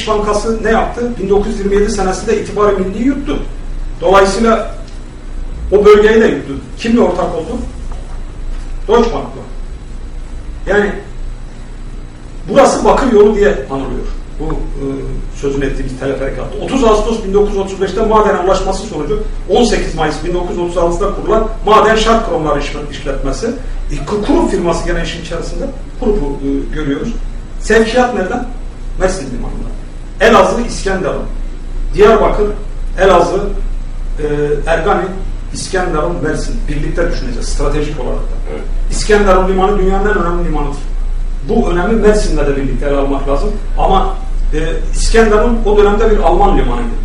İş Bankası ne yaptı? 1927 senesinde itibarı milli yuttu. Dolayısıyla o bölgeyi de yuttu. Kimle ortak oldu? Deutsche Bank'la. Yani burası Bakır yolu diye anılıyor. Bu e, sözünü ettiğimiz teleferikatta. 30 Ağustos 1935'te maden anlaşması sonucu 18 Mayıs 1936'da kurulan maden şart kurumları işletmesi. E, kurum firması gene işin içerisinde. Kurumu e, görüyoruz. Sevkiyat nereden? Mersin limanında. Elazığ, İskenderun. Diyarbakır, Elazığ, e, Ergani, İskenderun, Mersin. Birlikte düşüneceğiz stratejik olarak da. Evet. İskenderun limanı dünyanın en önemli limanıdır. Bu önemi Mersin'le de birlikte ele almak lazım. Ama e, İskenderun o dönemde bir Alman limanıydı.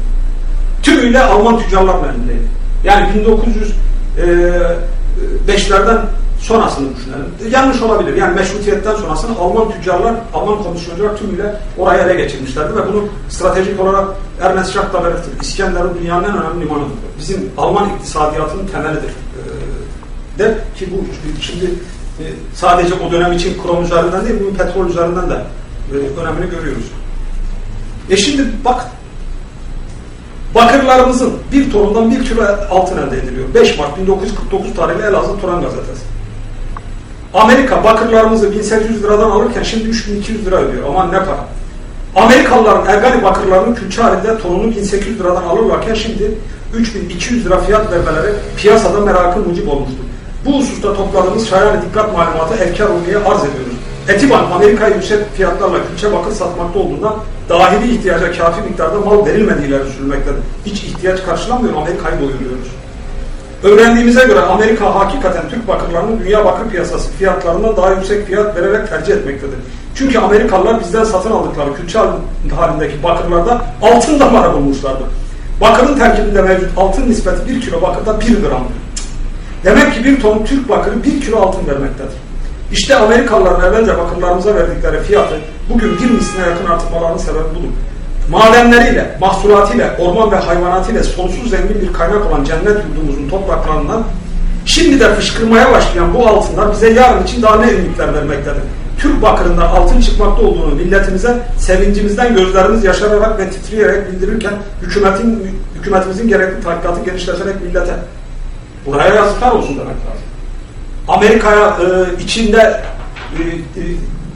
Tümüyle Alman tüccarlar elindeydi. Yani 1905'lerden sonrasını düşünelim. Yanlış olabilir. Yani meşrutiyetten sonrasını Alman tüccarlar, Alman komisyoncular tümüyle oraya ele geçirmişlerdi ve bunu stratejik olarak Ernest Schacht da belirtir. İskenderun dünyanın en önemli limanıdır. Bizim Alman iktisadiyatının temelidir. Ee, der ki bu şimdi e, sadece o dönem için krom üzerinden değil, bunun petrol üzerinden de e, önemini görüyoruz. E şimdi bak bakırlarımızın bir tonundan bir kilo altın elde ediliyor. 5 Mart 1949 tarihli Elazığ Turan gazetesi. Amerika bakırlarımızı 1800 liradan alırken şimdi 3200 lira ödüyor. Aman ne para. Amerikalıların Ergani bakırlarının külçe halinde tonunu 1800 liradan alırlarken şimdi 3200 lira fiyat vermeleri piyasada merakı mucib olmuştur. Bu hususta topladığımız şayan dikkat malumatı efkar olmaya arz ediyoruz. Etiban Amerika'ya yüksek fiyatlarla külçe bakır satmakta olduğundan dahili ihtiyaca kafi miktarda mal verilmediğiyle sürülmektedir. Hiç ihtiyaç karşılamıyor Amerika'yı doyuruyoruz. Öğrendiğimize göre Amerika hakikaten Türk bakırlarının dünya bakır piyasası fiyatlarından daha yüksek fiyat vererek tercih etmektedir. Çünkü Amerikalılar bizden satın aldıkları külçe halindeki bakırlarda altın damarı bulmuşlardı. Bakırın terkibinde mevcut altın nispeti 1 kilo bakırda 1 gramdır. Demek ki bir ton Türk bakırı 1 kilo altın vermektedir. İşte Amerikalıların evvelce bakırlarımıza verdikleri fiyatı bugün bir misline yakın artmalarının sebebi budur madenleriyle, mahsulatıyla, orman ve hayvanatıyla sonsuz zengin bir kaynak olan cennet yurdumuzun topraklarından şimdi de fışkırmaya başlayan bu altınlar bize yarın için daha ne ümitler vermektedir. Türk bakırından altın çıkmakta olduğunu milletimize sevincimizden gözlerimiz yaşararak ve titreyerek bildirirken hükümetin, hükümetimizin gerekli tahkikatı genişleterek millete buraya yazıklar olsun demek lazım. Amerika'ya e, içinde e, e,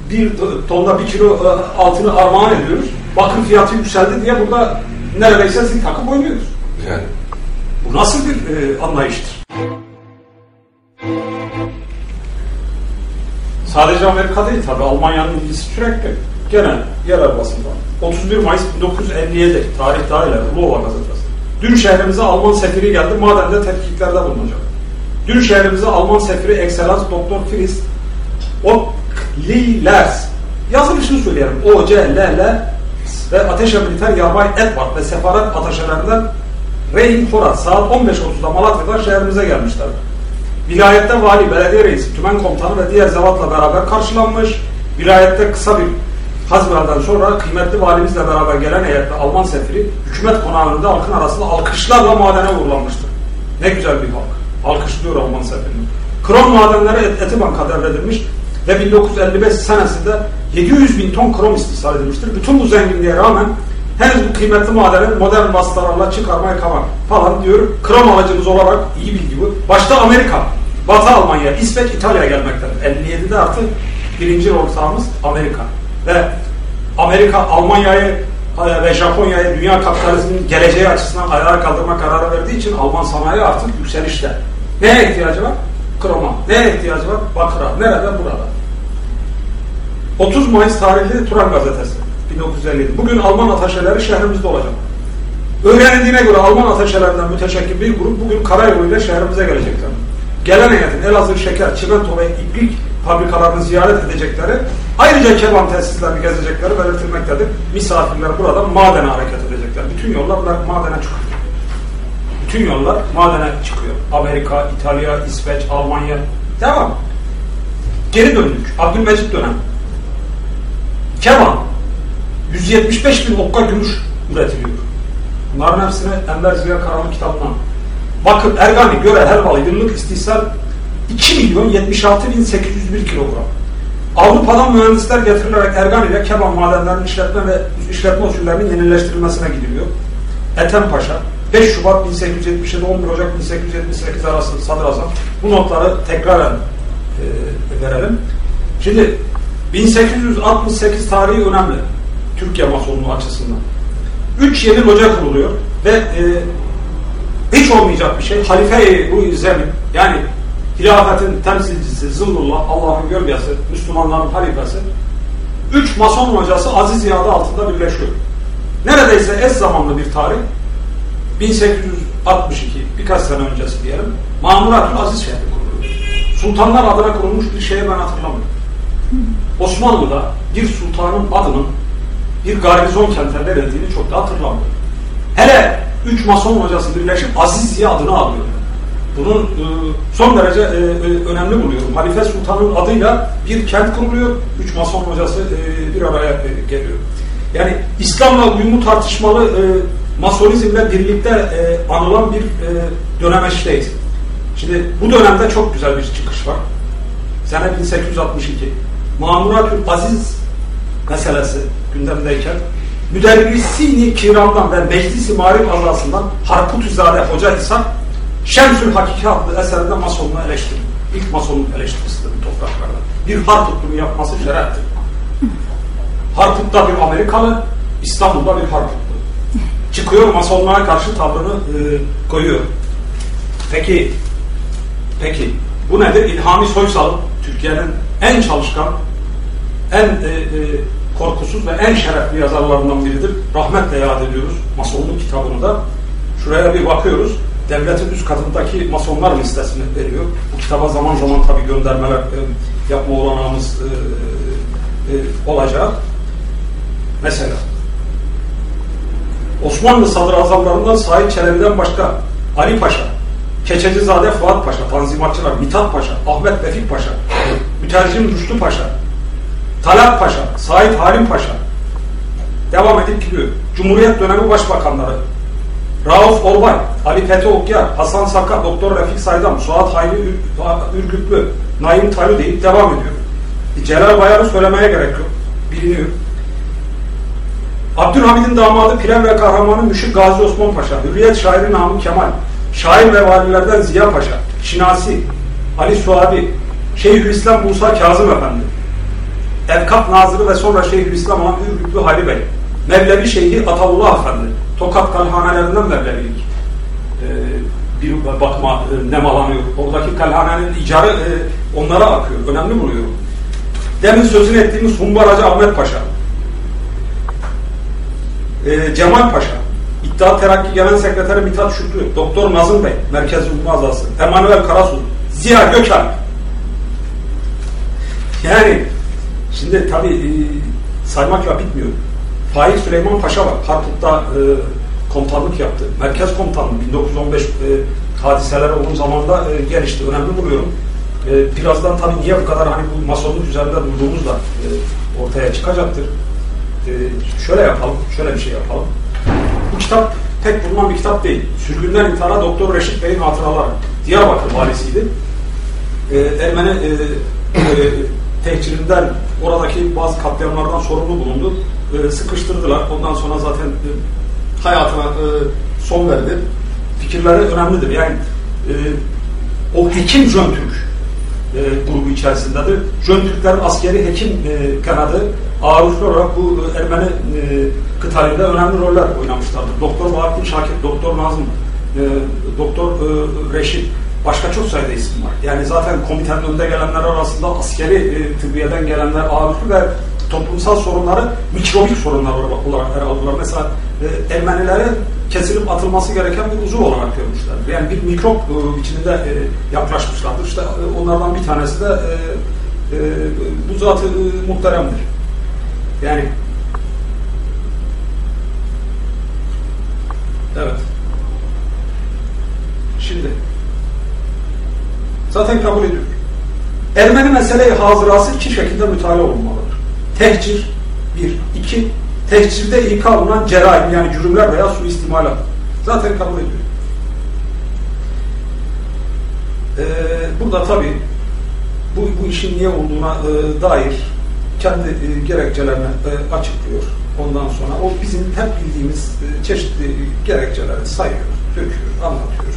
bir tonda bir kilo e, altını armağan ediyoruz bakır fiyatı yükseldi diye burada neredeyse zil takıp oynuyoruz. Yani. Bu nasıl bir e, anlayıştır? Sadece Amerika değil tabi Almanya'nın ilgisi sürekli. Gene yerel basında. 31 Mayıs 1957 tarih daha ileri Lova gazetesi. Dün şehrimize Alman sefiri geldi madende tetkiklerde bulunacak. Dün şehrimize Alman sefiri Excellence Doktor Fritz Oklilers yazılışını söyleyelim. O, C, L, L, ve Ateşe Militer Yarbay Edward ve sefaret ateşelerinden Rehin Forat saat 15.30'da Malatya'da şehrimize gelmişler. Vilayette vali, belediye reisi, tümen komutanı ve diğer zevatla beraber karşılanmış. Vilayette kısa bir hazbelden sonra kıymetli valimizle beraber gelen heyette Alman sefiri hükümet konağı önünde halkın arasında alkışlarla madene uğurlanmıştır. Ne güzel bir halk. Alkışlıyor Alman sefirini. Krom madenlere et, Etibanka devredilmiş ve 1955 senesinde 700 bin ton krom istisal edilmiştir. Bütün bu zenginliğe rağmen henüz bu kıymetli madeni modern vasıtalarla çıkarmaya kavar falan diyor. Krom alıcımız olarak iyi bilgi bu. Başta Amerika, Batı Almanya, İsveç, İtalya gelmektedir. 57'de artık birinci ortağımız Amerika. Ve Amerika Almanya'yı e, ve Japonya'yı dünya kapitalizmin geleceği açısından ayağa kaldırma kararı verdiği için Alman sanayi artık yükselişte. Neye ihtiyacı var? Kroma. Neye ihtiyacı var? Bakıra. Nerede? Burada. 30 Mayıs tarihli Turan gazetesi 1957. Bugün Alman ataşeleri şehrimizde olacak. Öğrenildiğine göre Alman ataşelerinden müteşekkil bir grup bugün karayoluyla şehrimize gelecekler. Gelen heyetin Elazığ şeker, çimento ve iplik fabrikalarını ziyaret edecekleri, ayrıca keban tesislerini gezecekleri belirtilmektedir. Misafirler burada madene hareket edecekler. Bütün yollar madene çıkıyor. Bütün yollar madene çıkıyor. Amerika, İtalya, İsveç, Almanya. Devam. Geri döndük. Abdülmecit dönem. Keman 175 bin okka gümüş üretiliyor. Bunların hepsine Enver Ziya Karalı kitabından. Bakın Ergani, Göre, Helvalı yıllık istihsal 2 milyon 76 bin 801 kilogram. Avrupa'dan mühendisler getirilerek Ergan ile Keban madenlerinin işletme ve işletme usullerinin yenileştirilmesine gidiliyor. Ethem Paşa, 5 Şubat 1877 11 Ocak 1878 arası sadrazam. Bu notları tekraren e, verelim. Şimdi 1868 tarihi önemli. Türkiye masonluğu açısından. 3 yeni loca kuruluyor ve e, hiç olmayacak bir şey. Halife-i Ruh Zemin yani hilafetin temsilcisi Zıllullah, Allah'ın gölgesi, Müslümanların halifesi üç mason hocası Aziz Ziya'da altında birleşiyor. Neredeyse eş zamanlı bir tarih 1862 birkaç sene öncesi diyelim Mamuratül Aziz şehri kuruluyor. Sultanlar adına kurulmuş bir şehir ben hatırlamıyorum. Osmanlı'da bir sultanın adının bir garnizon kente verildiğini çok da hatırlamıyorum. Hele üç mason hocası birleşip Aziz Ziya adını alıyor. Bunu e, son derece e, e, önemli buluyorum. Halife Sultan'ın adıyla bir kent kuruluyor. Üç mason hocası bir araya geliyor. Yani İslam'la uyumu tartışmalı masonizmle birlikte e, anılan bir e, dönemeçteyiz. Şimdi bu dönemde çok güzel bir çıkış var. Sene 1862. Mamuratül Aziz meselesi gündemdeyken müderrisini kiramdan ve meclisi marif azasından Harputüzade Hoca İsa Şemsül Hakiki adlı eserinde masonluğu eleştirir. İlk masonluk eleştirisidir bu topraklarda. Bir Harputlu'nun yapması şereftir. Harput'ta bir Amerikalı, İstanbul'da bir Harputlu. Çıkıyor masonluğa karşı tavrını e, koyuyor. Peki, peki bu nedir? İlhami Soysal, Türkiye'nin en çalışkan, en e, e, korkusuz ve en şerefli yazarlarından biridir. Rahmetle yad ediyoruz masonluk kitabını da. Şuraya bir bakıyoruz devletin üst katındaki masonlar listesini veriyor. Bu kitaba zaman zaman tabii göndermeler e, yapma olanağımız e, e, olacak. Mesela Osmanlı sadrazamlarından Said Çelebi'den başka Ali Paşa, Keçecizade Fuat Paşa, Tanzimatçılar, Mithat Paşa, Ahmet Vefik Paşa, Mütercim Rüştü Paşa, Talat Paşa, Said Halim Paşa devam edip gidiyor. Cumhuriyet dönemi başbakanları Rauf Orbay, Ali Fethi Okyar, Hasan Saka, Doktor Refik Saydam, Suat Hayri Ürgüplü, Naim Talu deyip devam ediyor. E, Celal Bayar'ı söylemeye gerek yok. Biliniyor. Abdülhamid'in damadı Piren ve kahramanı Müşrik Gazi Osman Paşa, Hürriyet şairi Namık Kemal, şair ve valilerden Ziya Paşa, Şinasi, Ali Suabi, Şeyhülislam Musa Kazım Efendi, Evkat Nazırı ve sonra Şeyhülislam olan Ürgüplü Hali Bey, Mevlevi Şeyhi Ataullah Efendi, Tokat kalhanelerinden Mevlevilik e, bir bakma e, nemalanıyor. Oradaki kalhanenin icarı e, onlara akıyor. Önemli buluyorum. Demin sözünü ettiğimiz Humbaracı Ahmet Paşa, e, Cemal Paşa, İttihat Terakki Genel Sekreteri Mithat Şükrü, Doktor Nazım Bey, Merkez Umma Azası, Emanuel Karasu, Ziya Gökhan. Yani şimdi tabii e, saymakla bitmiyor. Faik Süleyman Paşa var. Harput'ta e, komutanlık yaptı. Merkez komutanlığı 1915 e, hadiseler olduğu zamanda e, gelişti. Önemli buluyorum. E, birazdan tabii niye bu kadar hani bu masonluk üzerinde durduğumuz da e, ortaya çıkacaktır. E, şöyle yapalım, şöyle bir şey yapalım. Bu kitap tek bulunan bir kitap değil. Sürgünden intihara Doktor Reşit Bey'in hatıraları. Diyarbakır valisiydi. E, Ermeni e, e, tehcirinden oradaki bazı katliamlardan sorumlu bulundu e, sıkıştırdılar. Ondan sonra zaten e, hayatına e, son verdi. Fikirleri önemlidir. Yani e, o hekim Jön Türk e, grubu içerisindedir. Jön Türklerin askeri hekim e, kanadı ağırlıklı olarak bu Ermeni e, kıtalinde önemli roller oynamışlardır. Doktor Bahattin Şakir, Doktor Nazım, e, Doktor e, Reşit, başka çok sayıda isim var. Yani zaten komitenin önde gelenler arasında askeri e, tıbbiyeden gelenler ağırlıklı ve toplumsal sorunları mikrobik sorunlar olarak ele aldılar. Mesela e, Ermenilerin kesilip atılması gereken bir uzuv olarak görmüşler. Yani bir mikrop e, içinde e, yaklaşmışlardır. İşte e, onlardan bir tanesi de e, bu zatı e, muhteremdir. Yani evet. Şimdi zaten kabul ediyor. Ermeni meseleyi hazırası iki şekilde mütalaa olmalıdır. Tehcir, bir. iki, tehcirde ilka alınan cerahim yani cürümler veya suistimalat. Zaten kabul ediyor. Ee, burada tabi bu, bu işin niye olduğuna e, dair kendi e, gerekçelerini e, açıklıyor. Ondan sonra o bizim hep bildiğimiz e, çeşitli gerekçeleri sayıyor, döküyor, anlatıyor.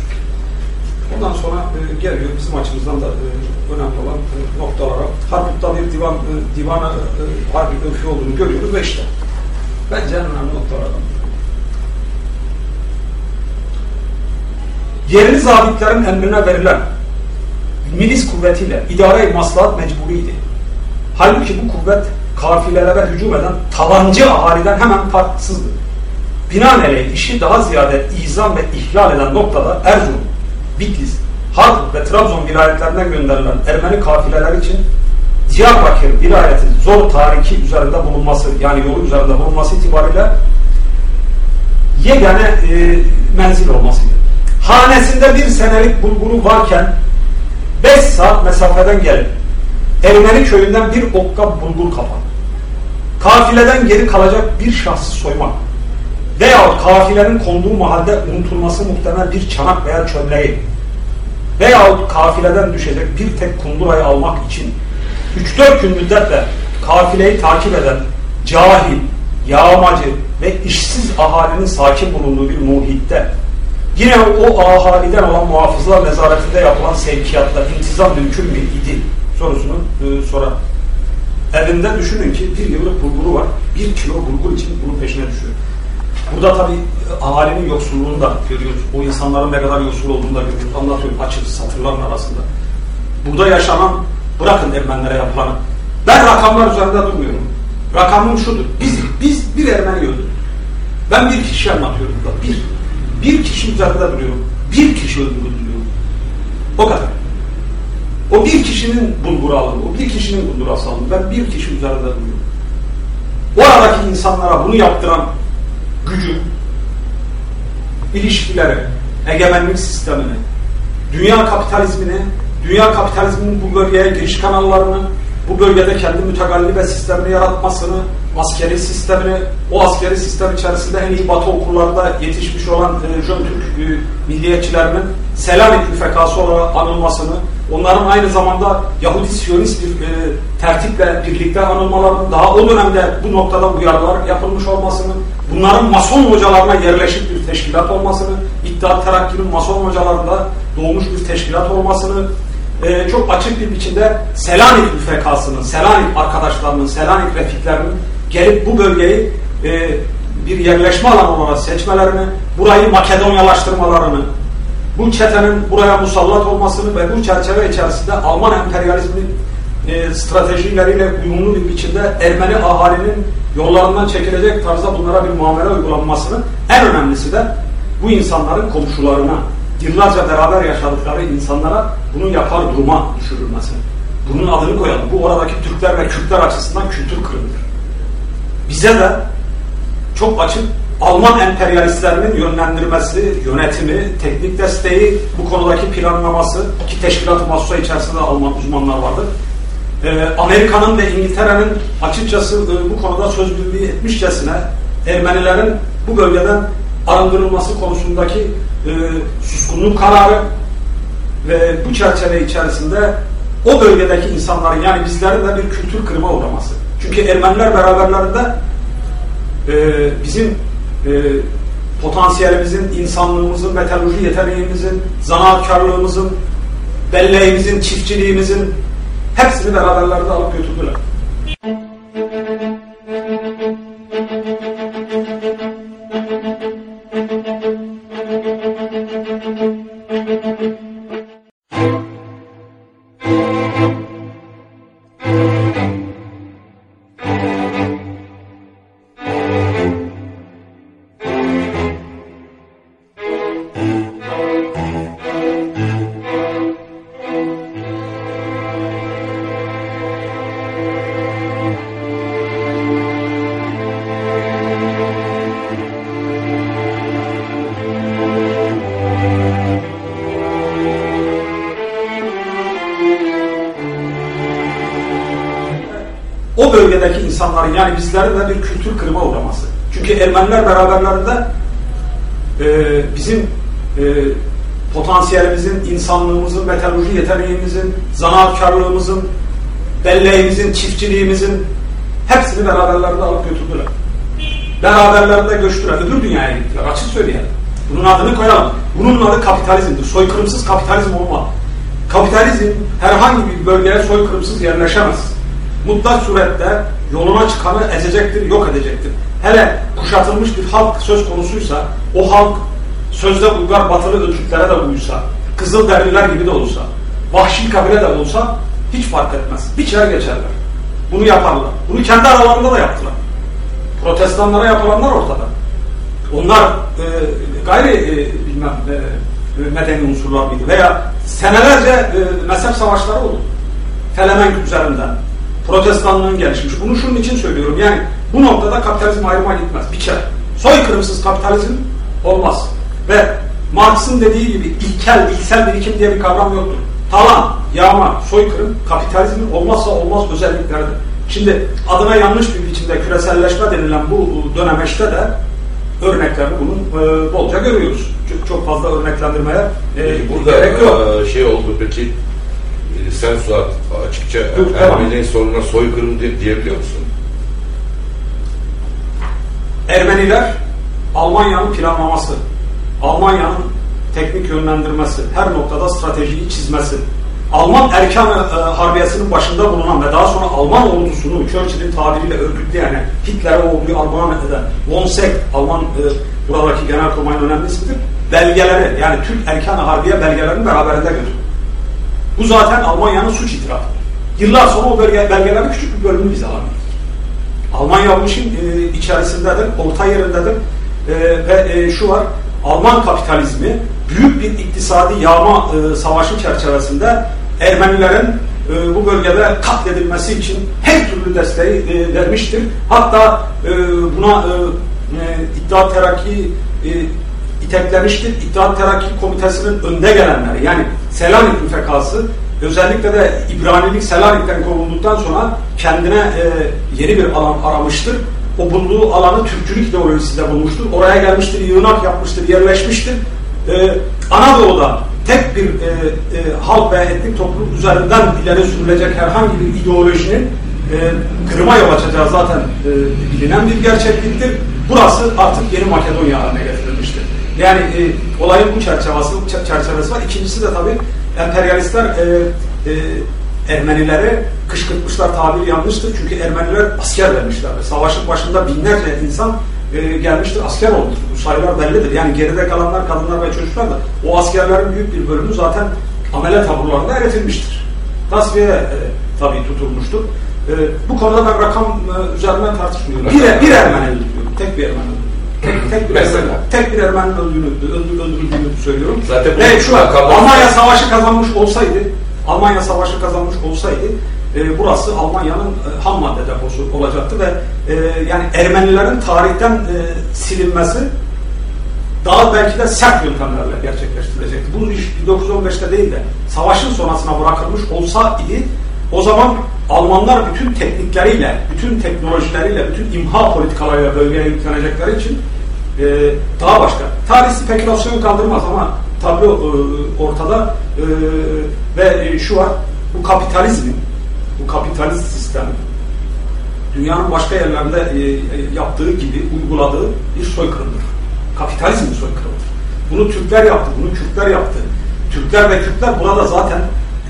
Ondan sonra e, geliyor bizim açımızdan da e, önemli olan e, noktalara. Harput'ta bir divan e, divana e, harbi öfü olduğunu görüyoruz ve işte bence en önemli noktalardan. Yerli zabitlerin emrine verilen milis kuvvetiyle idare-i maslahat mecburiydi. Halbuki bu kuvvet kafilelere hücum eden talancı ahaliden hemen farksızdı. Binaenaleyh işi daha ziyade izam ve ihlal eden noktada Erzurum, Bitlis, Harp ve Trabzon vilayetlerinden gönderilen Ermeni kafileler için Diyarbakır vilayeti zor tariki üzerinde bulunması yani yolu üzerinde bulunması itibariyle yegane e, menzil olmasıydı. Hanesinde bir senelik bulguru varken 5 saat mesafeden gelip Ermeni köyünden bir okka bulgur kapan. Kafileden geri kalacak bir şahsı soymak veya kafilenin konduğu mahalde unutulması muhtemel bir çanak veya çömleği veyahut kafileden düşecek bir tek kundurayı almak için 3-4 gün müddetle kafileyi takip eden cahil, yağmacı ve işsiz ahalinin sakin bulunduğu bir muhitte yine o ahaliden olan muhafızlar nezaretinde yapılan sevkiyatla intizam mümkün mü idi sorusunu e, sorar. Evinde düşünün ki bir yıllık bulguru var. Bir kilo bulgur için bunun peşine düşüyor. Burada tabi ahalinin yoksulluğunu da görüyoruz. O insanların ne kadar yoksul olduğunu da görüyoruz. Anlatıyorum açık satırların arasında. Burada yaşanan, bırakın Ermenilere yapılanı. Ben rakamlar üzerinde durmuyorum. Rakamım şudur. Biz, biz bir Ermeni öldürdük. Ben bir kişi anlatıyorum burada. Bir. Bir kişi üzerinde duruyorum. Bir kişi öldürüldü diyorum. O kadar. O bir kişinin bulguru. O bir kişinin bulgurası. Ben bir kişi üzerinde duruyorum. Oradaki insanlara bunu yaptıran gücü, ilişkileri, egemenlik sistemini, dünya kapitalizmini, dünya kapitalizminin bu bölgeye giriş kanallarını, bu bölgede kendi mütegallibe sistemini yaratmasını, askeri sistemini, o askeri sistem içerisinde en iyi batı okullarında yetişmiş olan e, Jön Türk e, milliyetçilerinin Selanik müfekası olarak anılmasını, onların aynı zamanda Yahudi Siyonist bir e, tertiple birlikte anılmalarının daha o dönemde bu noktada uyarılar yapılmış olmasını, bunların mason hocalarına yerleşik bir teşkilat olmasını, İttihat Terakki'nin mason hocalarında doğmuş bir teşkilat olmasını, e, çok açık bir biçimde Selanik müfekasının, Selanik arkadaşlarının, Selanik refiklerinin gelip bu bölgeyi e, bir yerleşme alanı olarak seçmelerini, burayı Makedonyalaştırmalarını, bu çetenin buraya musallat olmasını ve bu çerçeve içerisinde Alman emperyalizminin e, stratejileriyle uyumlu bir biçimde Ermeni ahalinin yollarından çekilecek tarzda bunlara bir muamele uygulanmasını en önemlisi de bu insanların komşularına, yıllarca beraber yaşadıkları insanlara bunu yapar duruma düşürülmesi. Bunun adını koyalım. Bu oradaki Türkler ve Kürtler açısından kültür kırımıdır. Bize de çok açık Alman emperyalistlerinin yönlendirmesi, yönetimi, teknik desteği, bu konudaki planlaması ki teşkilat-ı içerisinde Alman uzmanlar vardır. Ee, Amerika'nın ve İngiltere'nin açıkçası e, bu konuda söz birliği etmişçesine Ermenilerin bu bölgeden arındırılması konusundaki e, suskunluk kararı ve bu çerçeve içerisinde o bölgedeki insanların yani bizlerin de bir kültür kırma uğraması. Çünkü Ermeniler beraberlerinde e, bizim e, potansiyelimizin, insanlığımızın, metalurji yeteneğimizin, zanaatkarlığımızın, belleğimizin, çiftçiliğimizin hepsini beraberlerinde alıp götürdüler. Bölgedeki insanların yani bizlerin de bir kültür kırma uğraması. Çünkü Ermeniler beraberlerinde e, bizim e, potansiyelimizin, insanlığımızın, metalurji yeteneğimizin, zanaatkarlığımızın, belleğimizin, çiftçiliğimizin hepsini beraberlerinde alıp götürdüler. Beraberlerinde göçtüler. Öbür dünyaya gittiler. Açık söyleyelim. Bunun adını koyalım. Bunun adı kapitalizmdir. Soykırımsız kapitalizm olma. Kapitalizm herhangi bir bölgeye soykırımsız yerleşemez. Mutlak surette yoluna çıkanı ezecektir, yok edecektir. Hele kuşatılmış bir halk söz konusuysa, o halk sözde uygar batılı ölçütlere de uysa, kızıl derliler gibi de olsa, vahşi kabile de olsa hiç fark etmez. Bir çare geçerler. Bunu yaparlar. Bunu kendi aralarında da yaptılar. Protestanlara yapılanlar ortada. Onlar e, gayri e, bilmem e, medeni unsurlar mıydı veya senelerce e, mezhep savaşları oldu. Felemenk üzerinden. Protestanlığın gelişmiş. Bunu şunun için söylüyorum. Yani bu noktada kapitalizm ayrıma gitmez. Bir kere. Soykırımsız kapitalizm olmaz. Ve Marx'ın dediği gibi ilkel, ilksel birikim diye bir kavram yoktur. Talan, yağma, soykırım kapitalizmin olmazsa olmaz özellikleridir. Şimdi adına yanlış bir biçimde küreselleşme denilen bu dönemeçte de örneklerini bunun e, bolca görüyoruz. Çok, çok fazla örneklendirmeye e, Burada gerek yok. e, şey oldu peki e, sen Suat açıkça Dur, tamam. Ermenilerin sorununa soykırım diye, diyebiliyor musun? Ermeniler Almanya'nın planlaması, Almanya'nın teknik yönlendirmesi, her noktada stratejiyi çizmesi, Alman erken e, harbiyesinin başında bulunan ve daha sonra Alman ordusunu Churchill'in tabiriyle örgütleyen, yani Hitler'e orduyu Alman eden von Seck, Alman e, buradaki genelkurmayın önemli ismidir, belgeleri yani Türk erken harbiye belgelerini beraberinde götürdü. Bu zaten Almanya'nın suç itirafı. Yıllar sonra o belge, belgelerin küçük bir bölümünü bize alıyor. Almanya bu işin e, içerisindedir, orta yerindedir e, ve e, şu var, Alman kapitalizmi büyük bir iktisadi yağma e, savaşı çerçevesinde Ermenilerin e, bu bölgede katledilmesi için her türlü desteği e, vermiştir. Hatta e, buna e, e, İttihat Terakki e, iteklemiştir. İttihat Terakki Komitesi'nin önde gelenleri yani Selanik müfekası özellikle de İbranilik Selanik'ten kovulduktan sonra kendine e, yeni bir alan aramıştır. O bulduğu alanı Türkçülük ideolojisiyle bulmuştur. Oraya gelmiştir, yığınak yapmıştır, yerleşmiştir. E, Anadolu'da tek bir e, e, halk ve etnik toplum üzerinden ileri sürülecek herhangi bir ideolojinin e, kırıma yol açacağı zaten e, bilinen bir gerçekliktir. Burası artık yeni Makedonya haline getirilmiştir. Yani e, olayın bu çerçevesi, çerçevesi var. İkincisi de tabii emperyalistler e, e, Ermenilere kışkırtmışlar tabir yanlıştır. Çünkü Ermeniler asker vermişler. Savaşın başında binlerce insan e, gelmiştir, asker olmuş. Bu sayılar bellidir. Yani geride kalanlar, kadınlar ve çocuklar da o askerlerin büyük bir bölümü zaten amele taburlarında eritilmiştir. Tasfiye e, tabii tutulmuştur. E, bu konuda ben rakam e, üzerinden tartışmıyorum. Bir, bir Ermeni öldürüyorum. Tek bir Ermeni. Tek, bir Mesela? Tek bir Ermeni öldüğünü, öldür, öldürüldüğünü söylüyorum. Zaten Ve şu an rakamlar- Almanya savaşı kazanmış olsaydı, Almanya savaşı kazanmış olsaydı e, burası Almanya'nın e, ham madde deposu olacaktı ve e, yani Ermenilerin tarihten e, silinmesi daha belki de sert yöntemlerle gerçekleştirilecekti. Bu iş 1915'te değil de savaşın sonrasına bırakılmış olsa idi o zaman Almanlar bütün teknikleriyle, bütün teknolojileriyle, bütün imha politikalarıyla bölgeye yüklenecekleri için e, daha başka. Tarih spekülasyon kaldırmaz ama tablo e, ortada e, ve e, şu var, bu kapitalizmin, bu kapitalist sistem dünyanın başka yerlerinde e, yaptığı gibi uyguladığı bir soykırımdır. Kapitalizm soykırımdır. Bunu Türkler yaptı, bunu Kürtler yaptı. Türkler ve Kürtler burada zaten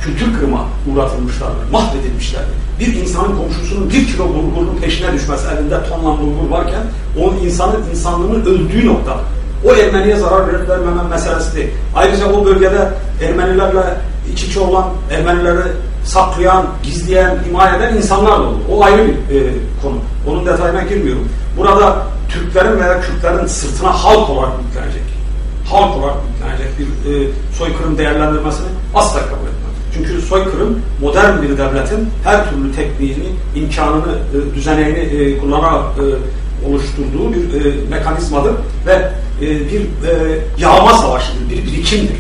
kültür kırıma uğratılmışlardır, mahvedilmişlerdir. Bir insanın komşusunun bir kilo bulgurun peşine düşmesi elinde tonla bulgur varken o insanın insanlığının öldüğü nokta. O Ermeniye zarar verip vermeme meselesi değil. Ayrıca o bölgede Ermenilerle iç içe olan, Ermenileri saklayan, gizleyen, himaye eden insanlar da olur. O ayrı bir e, konu. Onun detayına girmiyorum. Burada Türklerin veya Kürtlerin sırtına halk olarak yüklenecek. Halk olarak yüklenecek bir e, soykırım değerlendirmesini asla kabul etmem. Çünkü soykırım modern bir devletin her türlü tekniğini, imkanını, e, düzeneğini e, kullanarak e, oluşturduğu bir mekanizmadır ve bir yağma savaşıdır, bir birikimdir.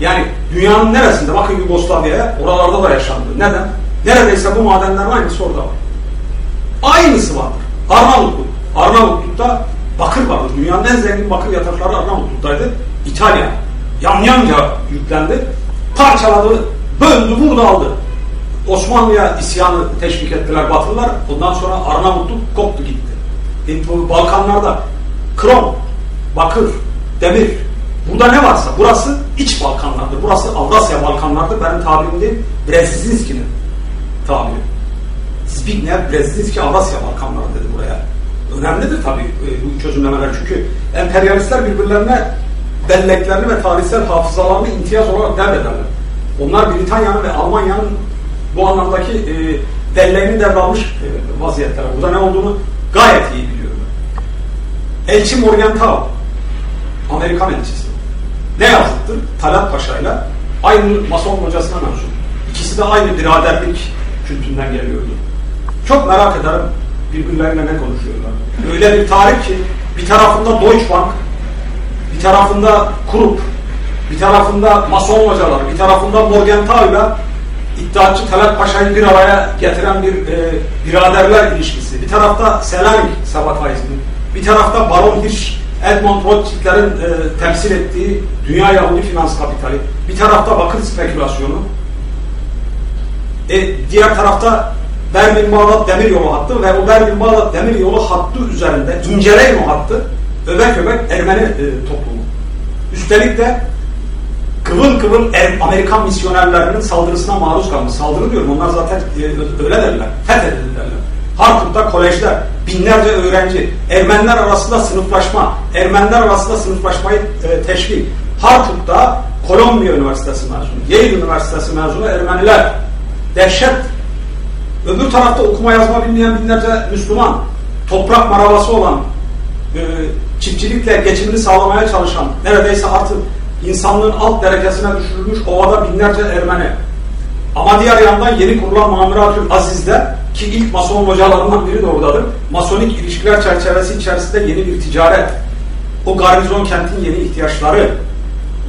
Yani dünyanın neresinde, bakın Yugoslavya'ya, oralarda da yaşandı. Neden? Neredeyse bu madenlerin aynısı orada var. Aynısı vardır. Arnavutluk. Arnavutluk'ta bakır vardı. Dünyanın en zengin bakır yatakları Arnavutluk'taydı. İtalya. yamyamca yüklendi. Parçaladı, böldü, vurdu aldı. Osmanlı'ya isyanı teşvik ettiler Batılılar. Ondan sonra Arnavutluk koptu gitti. E, Balkanlarda krom, bakır, demir. Burada ne varsa burası iç Balkanlardır. Burası Avrasya Balkanlardır. Benim tabirim değil. Brzezinski'nin tabiri. Zbigniew Brzezinski Avrasya Balkanları dedi buraya. Önemlidir tabii e, bu çözümlemeler. Çünkü emperyalistler birbirlerine belleklerini ve tarihsel hafızalarını imtiyaz olarak devrederler. Onlar Britanya'nın ve Almanya'nın bu anlamdaki e, belleğini devralmış e, vaziyetler. Burada ne olduğunu gayet iyi biliyorum. Elçi Morgenthau, Amerikan elçisi. Ne yazıktır? Talat Paşa ile aynı Mason hocasına mensup. İkisi de aynı biraderlik kültüründen geliyordu. Çok merak ederim birbirlerine ne konuşuyorlar. Öyle bir tarih ki bir tarafında Deutsche Bank, bir tarafında Krupp, bir tarafında Mason hocalar, bir tarafında Morgenthau ile İttihatçı Talat Paşa'yı bir araya getiren bir e, biraderler ilişkisi. Bir tarafta Selanik sabatayizmi, bir tarafta Baron Hirsch, Edmond Rothschild'lerin e, temsil ettiği dünya Yahudi finans kapitali, bir tarafta bakır spekülasyonu, e, diğer tarafta Berlin-Bağdat demiryolu hattı ve o Berlin-Bağdat demiryolu hattı üzerinde inceleyin o hattı öbek öbek Ermeni e, toplumu. Üstelik de kıvıl kıvıl er, Amerikan misyonerlerinin saldırısına maruz kalmış. Saldırı diyorum onlar zaten e, öyle derler. Fethedildi derler. Kolejler, binlerce öğrenci, Ermeniler arasında sınıflaşma, Ermeniler arasında sınıflaşmayı e, teşvik. Harput'ta Kolombiya Üniversitesi mezunu, Yale Üniversitesi mezunu Ermeniler. Dehşet. Öbür tarafta okuma yazma bilmeyen binlerce Müslüman, toprak maravası olan, e, çiftçilikle geçimini sağlamaya çalışan, neredeyse artık insanlığın alt derecesine düşürülmüş ovada binlerce Ermeni. Ama diğer yandan yeni kurulan Mamiratül Aziz'de ki ilk mason hocalarından biri de oradadır. Masonik ilişkiler çerçevesi içerisinde yeni bir ticaret, o garnizon kentin yeni ihtiyaçları,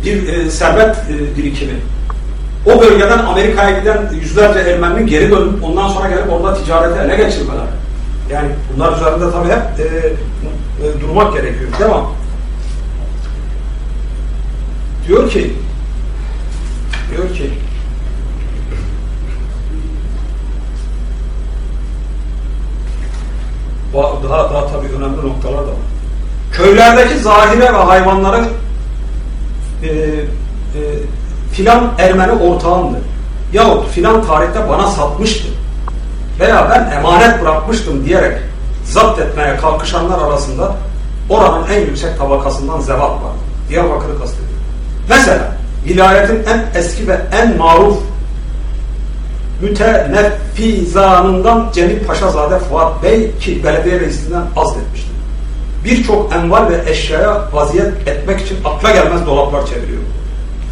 bir e, servet e, birikimi. O bölgeden Amerika'ya giden yüzlerce Ermeninin geri dönüp ondan sonra gelip orada ticareti ele geçirmeler. Yani bunlar üzerinde tabii hep e, e, durmak gerekiyor. Devam. Diyor ki diyor ki daha daha tabii önemli noktalar da var. Köylerdeki zahire ve hayvanları e, e, filan Ermeni ortağımdı. Yahut filan tarihte bana satmıştı. Veya ben emanet bırakmıştım diyerek zapt etmeye kalkışanlar arasında oranın en yüksek tabakasından zevat var. Diyarbakır'ı kastediyor. Mesela vilayetin en eski ve en maruf müteneffizanından Cemil Paşazade Fuat Bey ki belediye reisinden azletmiştir. Birçok enval ve eşyaya vaziyet etmek için akla gelmez dolaplar çeviriyor.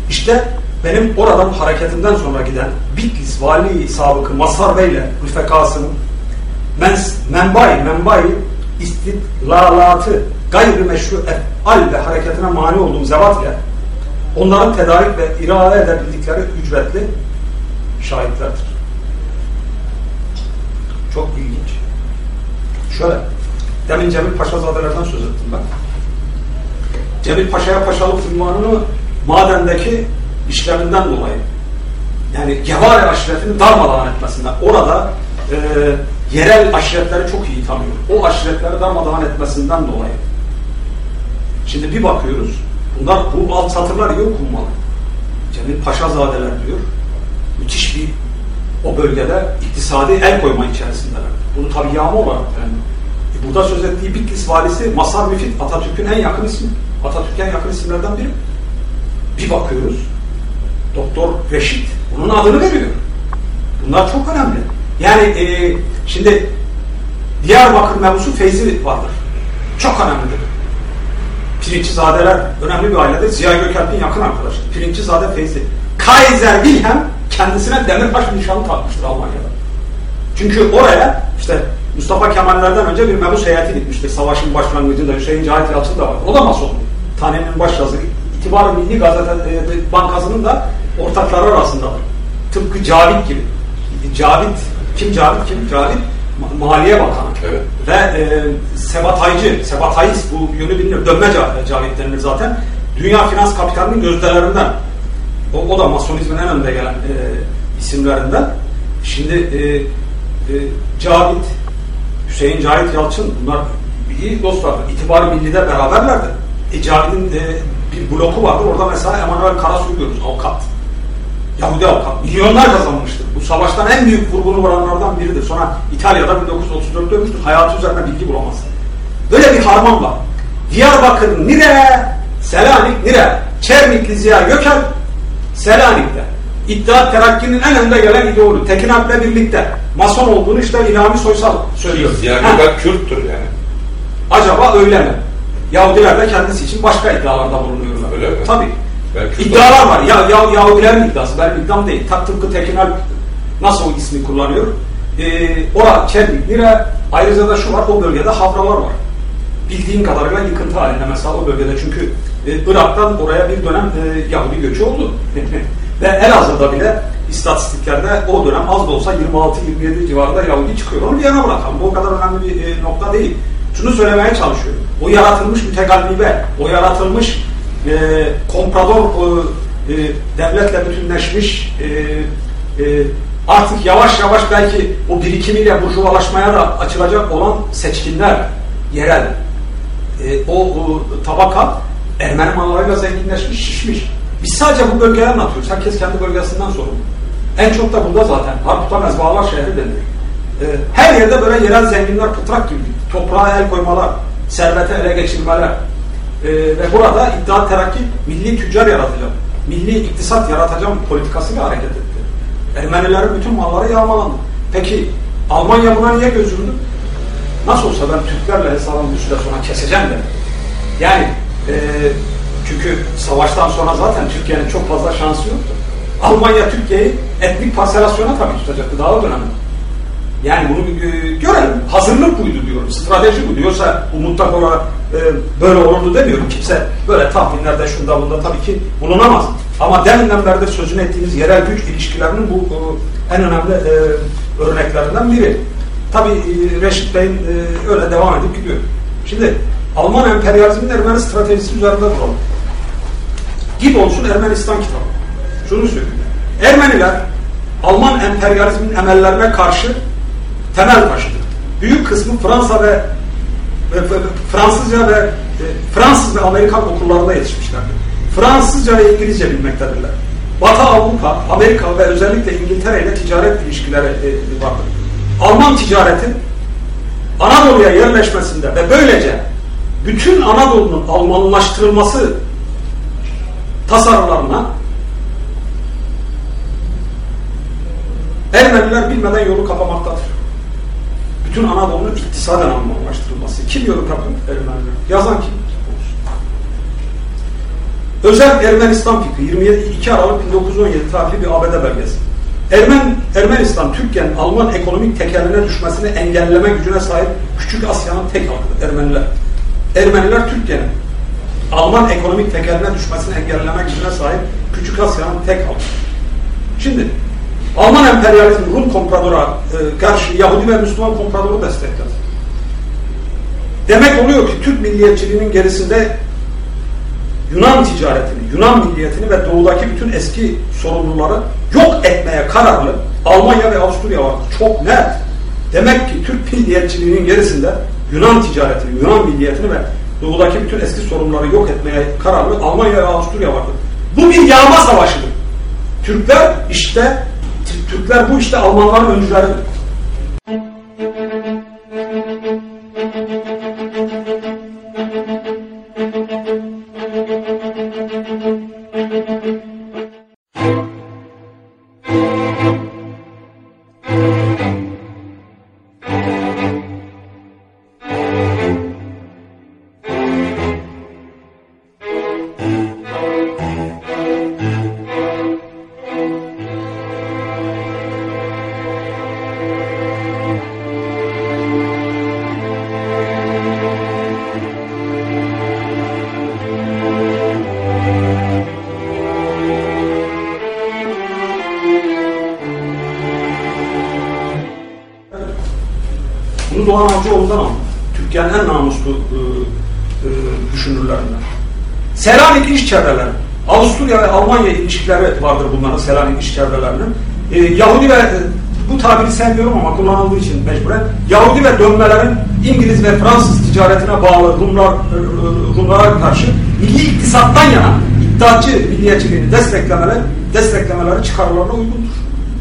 İşte benim oradan hareketimden sonra giden Bitlis Vali Sabıkı Masar Bey ile müfekasının menbai, menbai istidlalatı gayri meşru efal ve hareketine mani olduğum zevat ile onların tedarik ve irade edebildikleri ücretli şahitlerdir. Çok ilginç. Şöyle, demin Cemil Paşazadelerden söz ettim ben. Cemil Paşa'ya paşalık ünvanını madendeki işlerinden dolayı yani Gevare aşiretini darmadağın etmesinden orada e, yerel aşiretleri çok iyi tanıyor. O aşiretleri darmadağın etmesinden dolayı. Şimdi bir bakıyoruz bunlar bu alt satırlar iyi okunmalı. Cemil Paşazadeler diyor. Müthiş bir o bölgede iktisadi el koyma içerisindeler. Bunu tabi yağma olarak yani. E burada söz ettiği Bitlis valisi Masar Müfit Atatürk'ün en yakın ismi. Atatürk'ün en yakın isimlerden biri. Bir bakıyoruz Doktor Reşit bunun adını veriyor. Bunlar çok önemli. Yani e, şimdi Diyarbakır mebusu Feyzi vardır. Çok önemlidir. Pirinçizadeler önemli bir ailedir. Ziya Gökalp'in yakın arkadaşı. Pirinçizade Feyzi. Kaiser Wilhelm kendisine Demirbaş nişanı takmıştır Almanya'da. Çünkü oraya işte Mustafa Kemal'lerden önce bir mebus heyeti gitmiştir. Savaşın başlangıcında Hüseyin Cahit Yalçın da var. O da mason. Tanenin baş yazı. İtibar Milli Gazete e, Bankası'nın da ortakları arasındadır. Tıpkı Cavit gibi. Cavit, kim Cavit kim? Cavit Maliye Bakanı. Evet. Ve e, Sebat Haycı, Sebat Hayis bu yönü bilinir. Dönme Cavit denilir zaten. dünya finans kapitalinin gözdelerinden. O, o da masonizmin en önde gelen e, isimlerinden. Şimdi e, e, Cavit, Hüseyin Cahit Yalçın bunlar iyi dostlar. İtibar Milli'de beraberlerdi. E, Cavit'in e, bir bloku vardı. Orada mesela Emanuel Karasu'yu görürüz. Avukat. Yahudi avukat. Milyonlar kazanmıştır. Bu savaştan en büyük vurgunu vuranlardan biridir. Sonra İtalya'da 1934'te ölmüştür. Hayatı üzerine bilgi bulamaz. Böyle bir harman var. Diyarbakır nire, Selanik nire, Çernikli Ziya Gökhan, Selanik'te. İttihat Terakki'nin en önde gelen ideolü. Tekin Alp'le birlikte. Mason olduğunu işte İlhami Soysal söylüyor. Ha, ben Kürttür yani. Acaba öyle mi? Yahudiler de kendisi için başka iddialarda bulunuyorlar. Öyle mi? Tabii. Kürt İddialar var. Ya, ya, Yahudilerin iddiası. Benim iddiam değil. Ta, tıpkı Tekin Alp nasıl o ismi kullanıyor? Ee, ora, Çernik, Nire. Ayrıca da şu var. O bölgede havralar var. Bildiğim kadarıyla yıkıntı halinde mesela o bölgede. Çünkü e, Irak'tan oraya bir dönem e, Yahudi göçü oldu. Ve Elazığ'da bile istatistiklerde o dönem az da olsa 26-27 civarında Yahudi çıkıyor. Onu bir yana bırakalım. Bu o kadar önemli bir e, nokta değil. Şunu söylemeye çalışıyorum. O yaratılmış mütegallibe, o yaratılmış e, komprador e, devletle bütünleşmiş e, e, artık yavaş yavaş belki o birikimiyle burjuvalaşmaya da açılacak olan seçkinler, yerel e, o, o tabaka Ermeni mallarıyla zenginleşmiş, şişmiş. Biz sadece bu bölgeyi anlatıyoruz. Herkes kendi bölgesinden sorumlu. En çok da burada zaten. Harput'a mezbahalar şehri deniliyor. E, her yerde böyle yerel zenginler pıtrak gibi. Toprağa el koymalar, servete ele geçirmeler. E, ve burada iddia terakki milli tüccar yaratacağım, milli iktisat yaratacağım politikasıyla hareket etti. Ermenilerin bütün malları yağmalandı. Peki Almanya buna niye göz yumdu? Nasıl olsa ben Türklerle hesabımı bir süre sonra keseceğim de. Yani e, çünkü savaştan sonra zaten Türkiye'nin çok fazla şansı yoktu. Almanya Türkiye'yi etnik parselasyona tabii tutacaktı daha o dönemde. Yani bunu e, görelim. Hazırlık buydu diyorum. Strateji bu diyorsa bu mutlak olarak e, böyle olurdu demiyorum. Kimse böyle tahminlerde şunda bunda tabii ki bulunamaz. Ama deminden sözünü ettiğimiz yerel güç ilişkilerinin bu e, en önemli e, örneklerinden biri. Tabii e, Reşit Bey'in e, öyle devam edip gidiyor. Şimdi Alman emperyalizminin Ermeni stratejisi üzerinde duralım. Gibbons'un Ermenistan kitabı. Şunu söyleyeyim. Ermeniler Alman emperyalizmin emellerine karşı temel taşıdı. Büyük kısmı Fransa ve Fransızca ve e, Fransız ve Amerikan okullarında yetişmişlerdir. Fransızca ve İngilizce bilmektedirler. Batı Avrupa, Amerika ve özellikle İngiltere ile ticaret ilişkileri e, vardır. Alman ticareti Anadolu'ya yerleşmesinde ve böylece bütün Anadolu'nun Almanlaştırılması tasarılarına Ermeniler bilmeden yolu kapamaktadır. Bütün Anadolu'nun iktisaden Almanlaştırılması. Kim yolu kapıyor? Ermeniler. Yazan kim? Özel Ermenistan fikri 27 2 Aralık 1917 tarihli bir ABD belgesi. Ermen, Ermenistan, Türkiye'nin Alman ekonomik tekerline düşmesini engelleme gücüne sahip Küçük Asya'nın tek halkıdır Ermeniler. Ermeniler Türkiye'nin Alman ekonomik tekerine düşmesini engelleme gücüne sahip Küçük Asya'nın tek halkı. Şimdi Alman emperyalizmi Rum kompradora e, karşı Yahudi ve Müslüman kompradoru destekler. Demek oluyor ki Türk milliyetçiliğinin gerisinde Yunan ticaretini, Yunan milliyetini ve doğudaki bütün eski sorumluları yok etmeye kararlı Almanya ve Avusturya var. Çok net. Demek ki Türk milliyetçiliğinin gerisinde Yunan ticaretini, Yunan milliyetini ve doğudaki bütün eski sorunları yok etmeye kararlı Almanya ve Avusturya vardır. Bu bir yağma savaşıdır. Türkler işte Türkler bu işte Almanların öncüleridir. Selanik iş çevreleri, Avusturya ve Almanya ilişkileri vardır bunların Selanik iş çevrelerinin. Ee, Yahudi ve e, bu tabiri sevmiyorum ama kullanıldığı için mecburen Yahudi ve dönmelerin İngiliz ve Fransız ticaretine bağlı Rumlar, e, e, Rumlara karşı milli iktisattan yana iddiaçı milliyetçiliğini desteklemeleri, desteklemeleri çıkarlarına uygundur.